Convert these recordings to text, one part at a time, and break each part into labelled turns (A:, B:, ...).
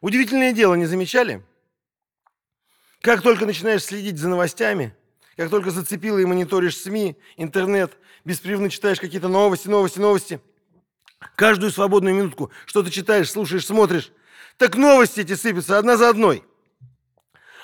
A: Удивительное дело, не замечали? Как только начинаешь следить за новостями, как только зацепило и мониторишь СМИ, интернет, беспрерывно читаешь какие-то новости, новости, новости, каждую свободную минутку что-то читаешь, слушаешь, смотришь, так новости эти сыпятся одна за одной.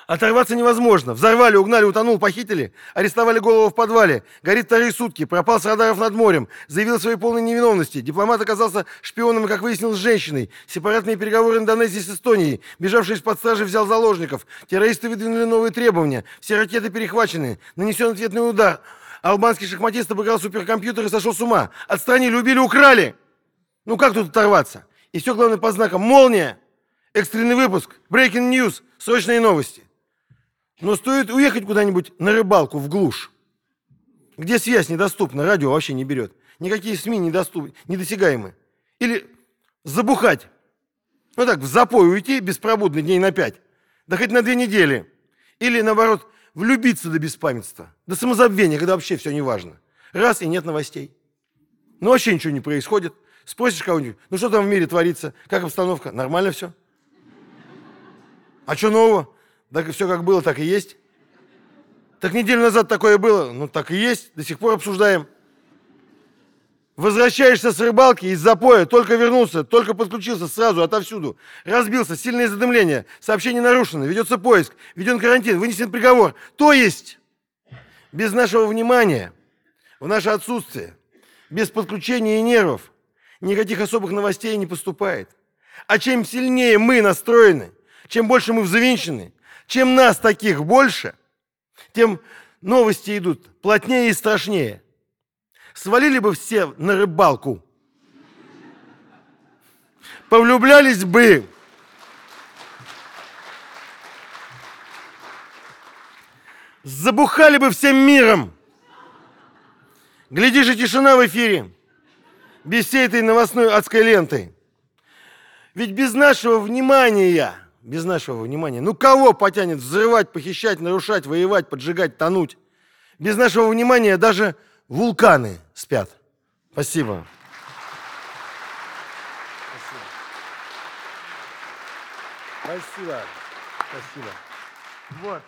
A: Оторваться невозможно. Взорвали, угнали, утонул, похитили. Арестовали голову в подвале. Горит вторые сутки. Пропал с радаров над морем. Заявил о своей полной невиновности. Дипломат оказался шпионом, как выяснилось, с женщиной. Сепаратные переговоры Индонезии с Эстонией. Бежавший из-под стражи взял заложников. Террористы выдвинули новые требования. Все ракеты перехвачены. Нанесен ответный удар. Албанский шахматист обыграл суперкомпьютер и сошел с ума. Отстранили, убили, украли. Ну как тут оторваться? И все главное под знаком «Молния». Экстренный выпуск. Breaking news. Срочные новости. Но стоит уехать куда-нибудь на рыбалку в глушь, где связь недоступна, радио вообще не берет. Никакие СМИ недоступны, недосягаемы. Или забухать. Ну так, в запой уйти беспробудно дней на пять. Да хоть на две недели. Или, наоборот, влюбиться до беспамятства. До самозабвения, когда вообще все не важно. Раз и нет новостей. Ну вообще ничего не происходит. Спросишь кого-нибудь, ну что там в мире творится, как обстановка? Нормально все? А что нового? Так все как было, так и есть. Так неделю назад такое было, ну так и есть, до сих пор обсуждаем. Возвращаешься с рыбалки из запоя, только вернулся, только подключился сразу, отовсюду. Разбился, сильное задымление, сообщение нарушено, ведется поиск, введен карантин, вынесен приговор. То есть, без нашего внимания, в наше отсутствие, без подключения и нервов, никаких особых новостей не поступает. А чем сильнее мы настроены, чем больше мы взвинчены, чем нас таких больше, тем новости идут плотнее и страшнее. Свалили бы все на рыбалку. Повлюблялись бы. Забухали бы всем миром. Глядишь, и тишина в эфире. Без всей этой новостной адской ленты. Ведь без нашего внимания без нашего внимания. Ну кого потянет взрывать, похищать, нарушать, воевать, поджигать, тонуть? Без нашего внимания даже вулканы спят. Спасибо. Спасибо. Спасибо. Вот.